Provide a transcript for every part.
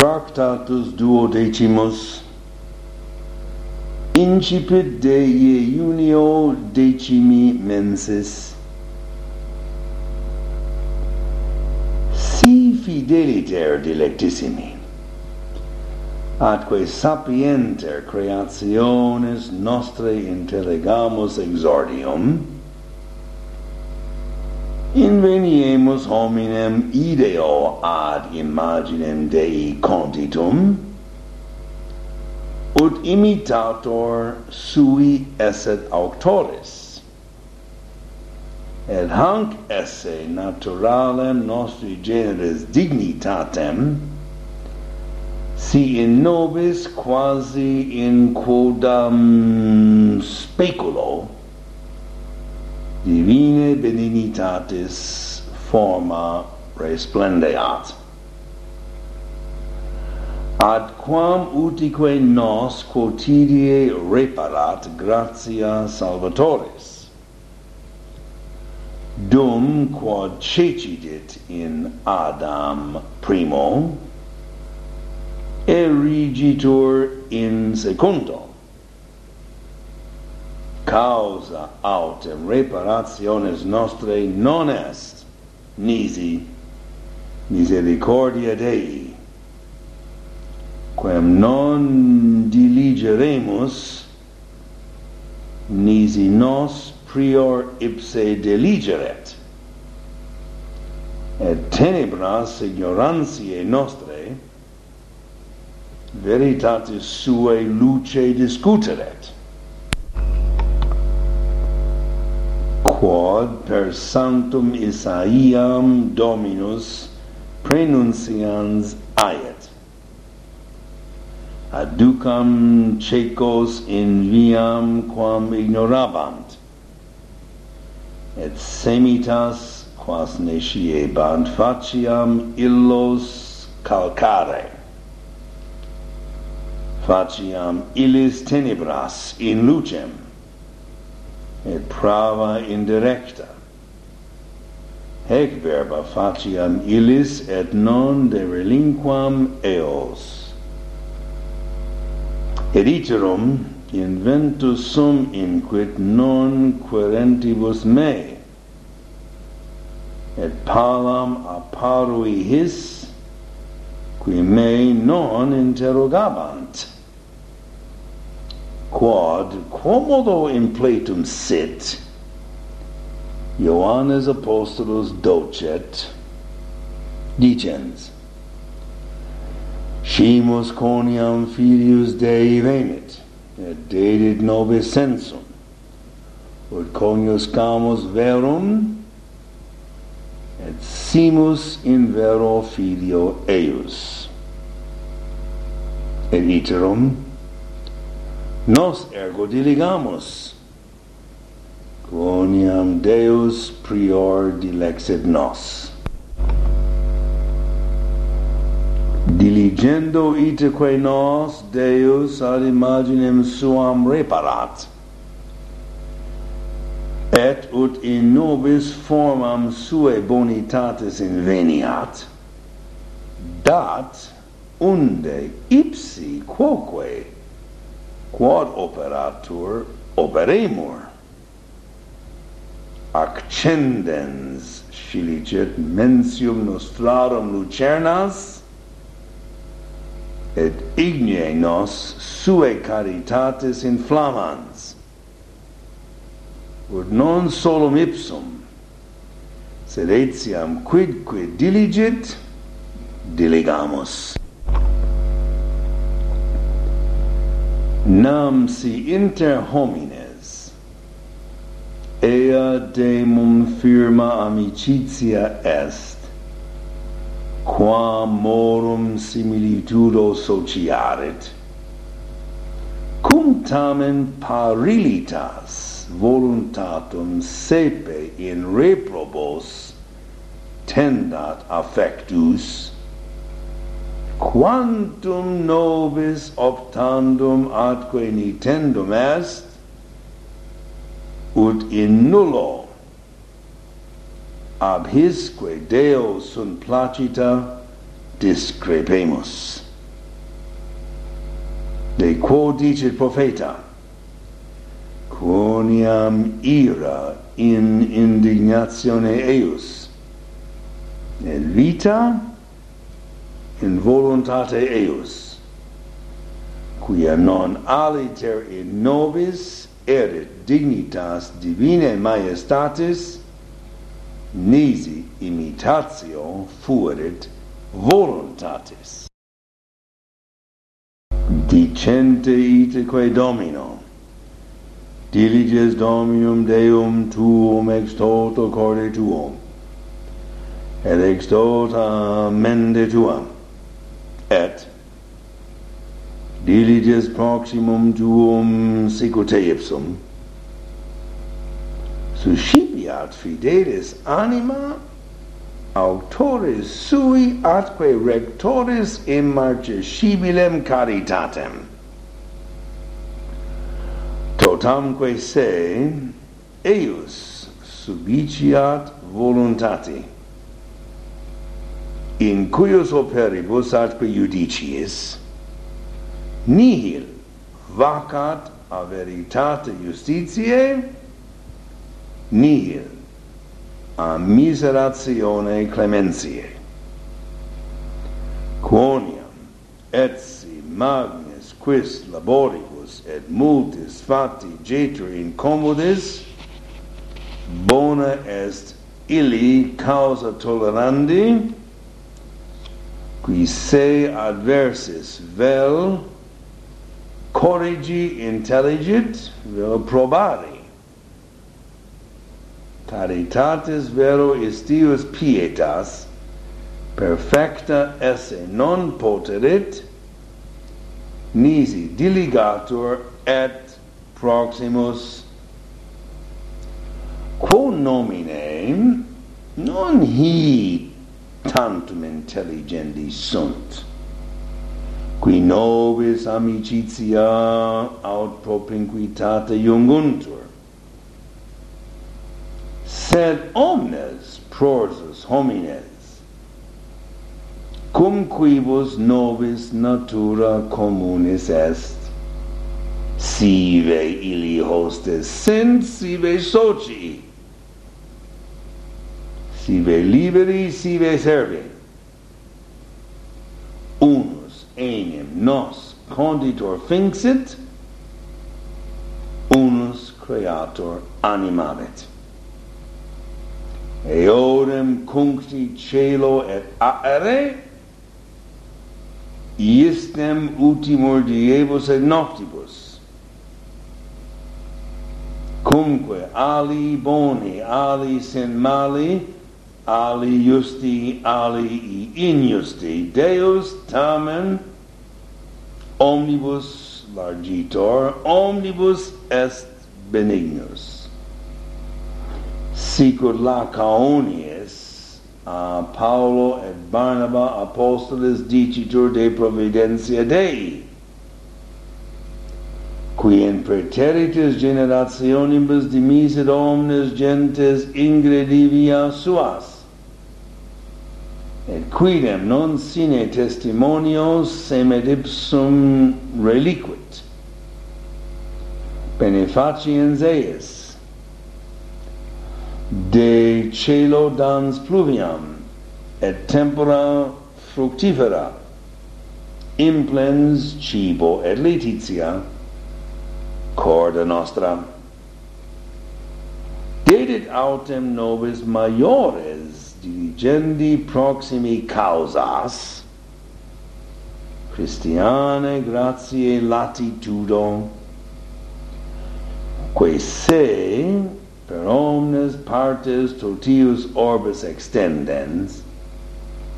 Tractatus duodecimus Incipit de iunio decimi mensis. Si fideliter dilectissimi atque sapienter creationes nostrae intellegamus exordium inveniemus hominem ideo ad imaginem Dei conditum ut imitator sui esset auctoris. Et hanc esse naturalem nostri generis dignitatem, si in nobis quasi in quodam speculo, divine benignitatis forma resplendeat. Ad quam utique nos quotidie reparat gratia salvatoris. Dum quod cecidit in adam primo erigitur in secundo causa autem reparationes nostre non est. Nisi misericordia Dei quem non diligeremus nisi nos prior ipse diligeret, et tenebras ignorantiae nostre veritatis suae luce discuteret quod per sanctum Isaiam Dominus prenuncians aiet. Aducam cecos in viam quam ignorabant, et semitas quas nesciebant faciam illos calcare. Faciam illis tenebras in lucem, e prava indirecta Hec verba faciam illis et non de relinquam eos. Et iterum inventus sum inquit non querentibus me, et palam apparui his, qui me non interrogabant quod quomodo in platum sit Ioannes Apostolus docet dicens Scimus coniam filius Dei venit et dedit nobis sensum ut coniuscamus verum et simus in vero filio eius. Et iterum nos ergo diligamus. Quoniam Deus prior dilexit nos. Diligendo iteque nos Deus ad imaginem suam reparat. Et ut in nobis formam suae bonitatis inveniat. Dat unde ipsi quoque quod operatur operemur accendens scilicet mensium nostrarum lucernas et igne nos sue caritatis inflamans. Ut non solum ipsum sed etiam quidque diligit diligamus. nam si inter homines. Ea demum firma amicitia est quam morum similitudo sociaret. Cum tamen parilitas voluntatum sepe in reprobos tendat affectus quantum nobis optandum atque nitendum est ut in nullo. Ab hisque deo sunt placita discrepemus. De quo dicit profeta quoniam ira in indignatione eius et vita in voluntate eius quia non aliter in nobis erit dignitas divinae majestatis nisi imitatio fuerit voluntatis. Dicente iteque domino diliges dominum deum tuum ex toto corde tuum et ex tota mende tuam et diliges proximum tuum secute ipsum suscipiat fidelis anima autoris sui atque rectoris immarcescibilem caritatem. Totamque se eius subiciat voluntati in cuius operibus atque judicies nihil vacat a veritate justitiae nihil a miseratione clementiae quoniam et si magnis quis laboribus et multis fatti jetur incommodis bona est illi causa tolerandi qui se adversis vel corrigi intelligit vel probari. Caritatis vero istius pietas perfecta esse non poterit nisi diligatur et proximus. Quo nomine non hi tantum intelligendi sunt. Qui nobis amicitia aut propinquitate iunguntur. Sed omnes prorsus homines cum quibus nobis natura communis est. Sive illi hostes sint sive socii sive liberi, sive servi. Unus enim nos conditor finxit, unus creator animavit Eorem cuncti celo et aere, iestem ultimor diebus et noctibus, cumque ali boni, ali sin mali, ali justi ali injusti deus tamen omnibus largitor omnibus est benignus. Sicur lacaonies a paulo et barnaba apostolis dicitur de providentia dei qui in preteritis generationibus dimisit omnes gentes ingredivia suas et quidem non sine testimonios semed ipsum reliquit. Benefaciens eis de celo dans pluviam et tempora fructifera implens cibo et letitia corda nostra. Dedit autem nobis maiore diligendi proximi causas, Christiane gratiae latitudo, quae se per omnes partes totius orbis extendens,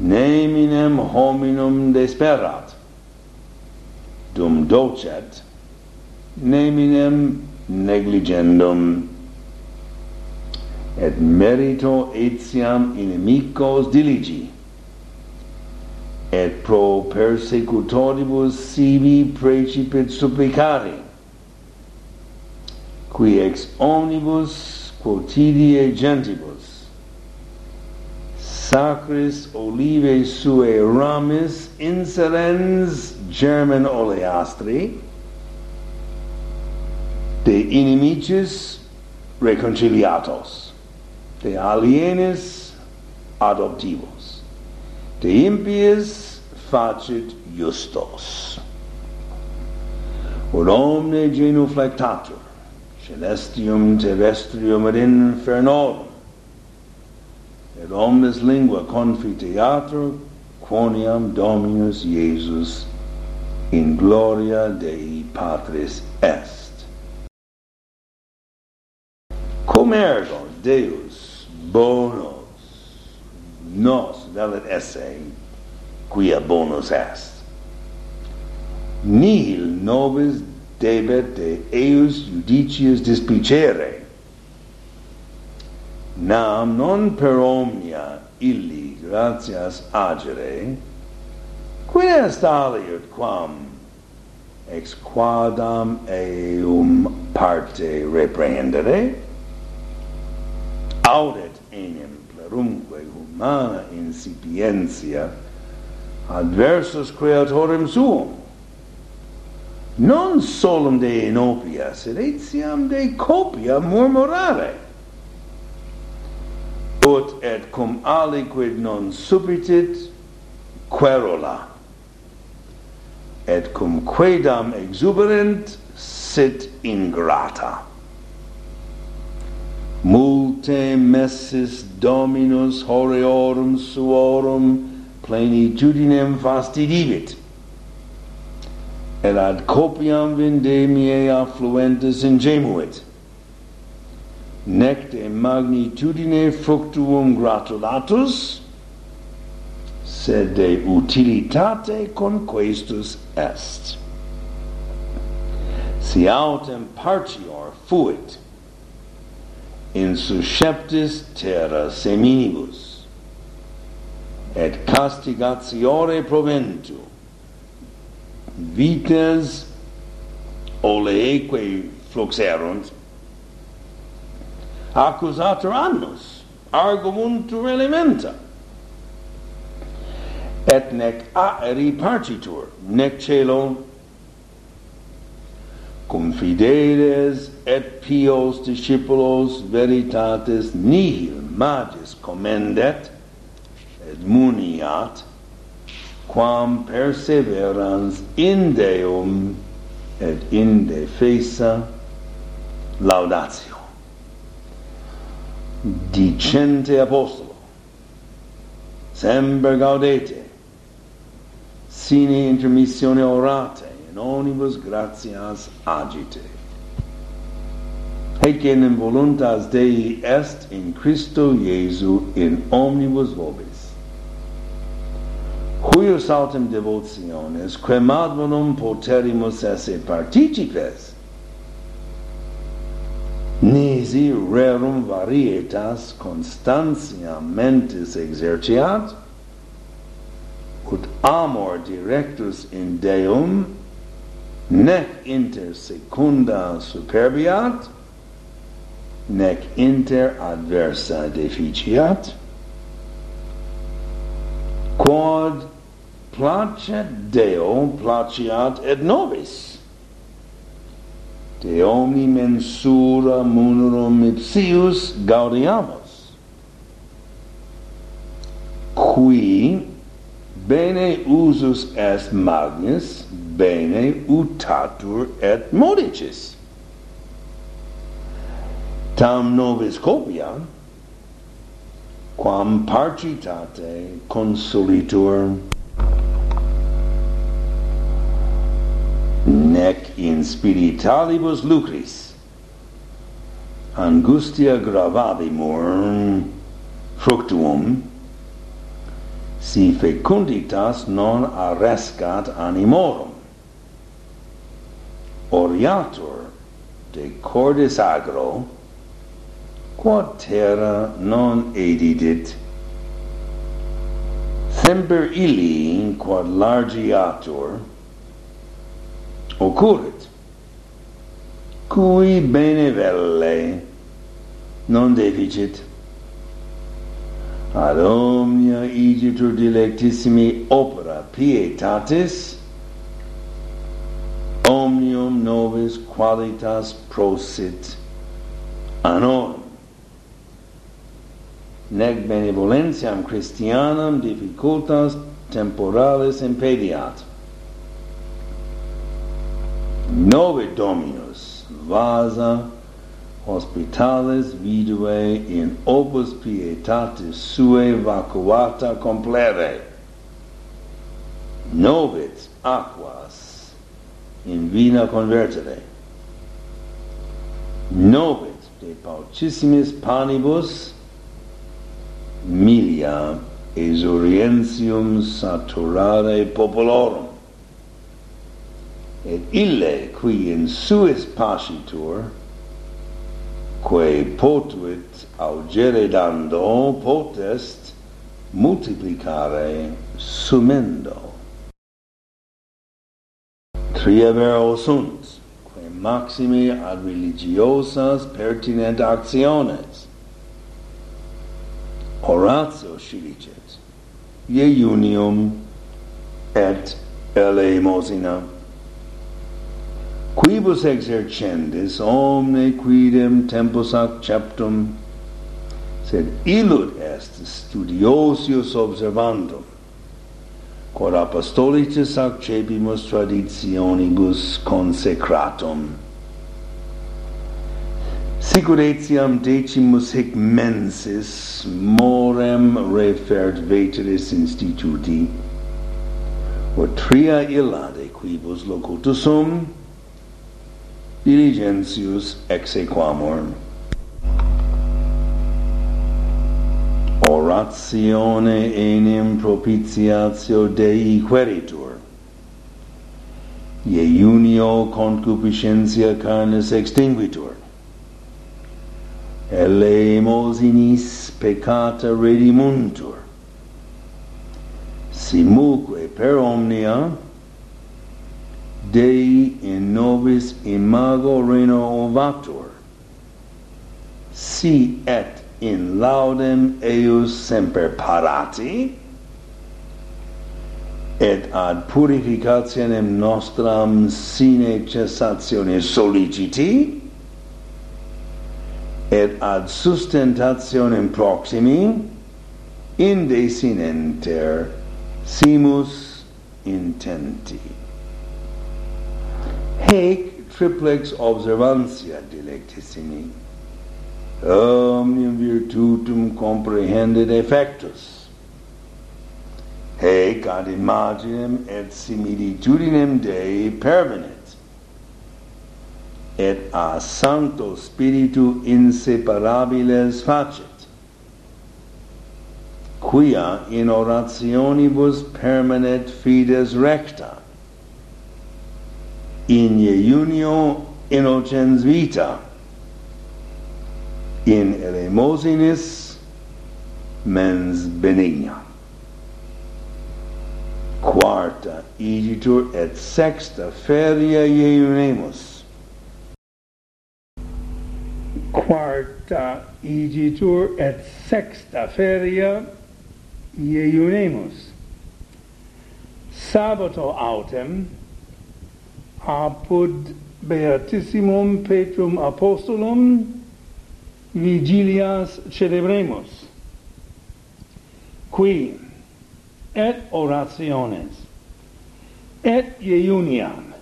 neminem hominum desperat, dum docet, neminem negligendum et merito etiam inimicos diligi. Et pro persecutoribus sibi precipit supplicari qui ex omnibus quotidie gentibus. Sacris olive suae ramis inserens germen oleastri de inimicis reconciliatos de alienes adoptivos, de impies facit justos. Ut omne genuflectatur, celestium terrestrium et infernorum, et omnes lingua confiteatur, quoniam Dominus Iesus in gloria Dei Patris est. Cum ergo Deus bonos nos davet esse quia bonus est. Nil nobis debet de eius judicius dispicere nam non per omnia illi gratias agere quid est aliud quam ex quadam eum parte reprehendere? Audet enim clarumque humana insipientia adversus creatorem suum. Non solum de inopia sed etiam de copia murmurare. Ut et cum aliquid non subitit querola. Et cum quedam exuberant sit ingrata te messis Dominus horeorum suorum plenitudinem fastidivit. Et ad copiam vindemiae affluentes ingemuit. Nec de magnitudine fructuum gratulatus, sed de utilitate conquestus est. Si autem partior fuit, insusceptis terra seminibus et castigatiore proventu vites oleeque fluxerunt accusator annus argumentur elementa et nec aeri partitur nec celo cum fideles et pios discipulos veritatis nihil magis commendet et muniat quam perseverans in Deum et in de fesa laudatio. Dicente apostolo semper gaudete sine intermissione orate omnibus gratias agite. Hec enim voluntas Dei est in Christo Iesu in omnibus vobis. Huius autem devotiones, quem ad volum poterimus esse participes, nisi rerum varietas constantia mentis exerciat, ut amor directus in Deum nec inter secunda superbiat, nec inter adversa deficiat, quod placet Deo placiat et nobis. De omni mensura munurum ipsius gaudiamus. Qui bene usus est magnis bene utatur et modicis. Tam novis copia, quam parcitate consolitur, nec in spiritalibus lucris, angustia gravabimur fructuum, si fecunditas non arrescat animorum oriatur de cordis agro quod terra non edidit. Semper illi quod largiatur occurrit cui benevelle non deficit. Ad omnia igitur dilectissimi opera pietatis omnium nobis qualitas prosit. A nec benevolentiam Christianam difficultas temporales impediat. Nove dominus vasa hospitales vidue in opus pietatis suae vacuata complere. Novit aquas in vina convertere. novit de paucissimis panibus milia exorientium saturare populorum. Et ille qui in suis pascitur, quae potuit augere dando potest multiplicare sumendo tria vero sunt, quae maximi ad religiosas pertinent actiones. Horatio scilicet, iunium et eleemosina. Quibus exercendis omne quidem tempus acceptum, sed illud est studiosius observandum, quod apostolicis accepimus traditionibus consecratum. Sicut etiam decimus hic mensis morem refert veteris instituti, quod tria illa de quibus locutus sum, diligentius exequamur. oratione enim propitiatio Dei queritur. Ieiunio concupiscentia carnis extinguitur. Elle peccata redimuntur. Simuque per omnia Dei in nobis imago reno ovator. Si et in laudem eius semper parati et ad purificationem nostram sine cessatione soliciti et ad sustentationem proximi indesinenter simus intenti. Hec triplex observantia dilectissimi Ehm, omnium virtutum comprehendit effectus. Haec ad imaginem et similitudinem Dei pervenit et a sancto spiritu inseparabiles facet. Quia in orationibus permanet fides recta. In iunio innocens vita in elemosinis mens benigna. Quarta igitur et sexta feria iunemus. Quarta igitur et sexta feria iunemus. Sabato autem apud beatissimum Petrum apostolum vigilias celebremus, qui et orationes, et iuniam,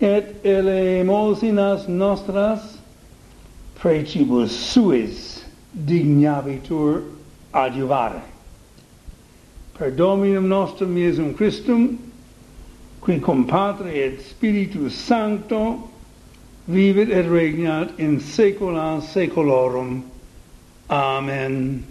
et elemosinas nostras precibus suis dignabitur adiuvare. Per Dominum nostrum Iesum Christum, qui cum patre et Spiritus Sancto, vivet et regnat in saecula saeculorum. Amen.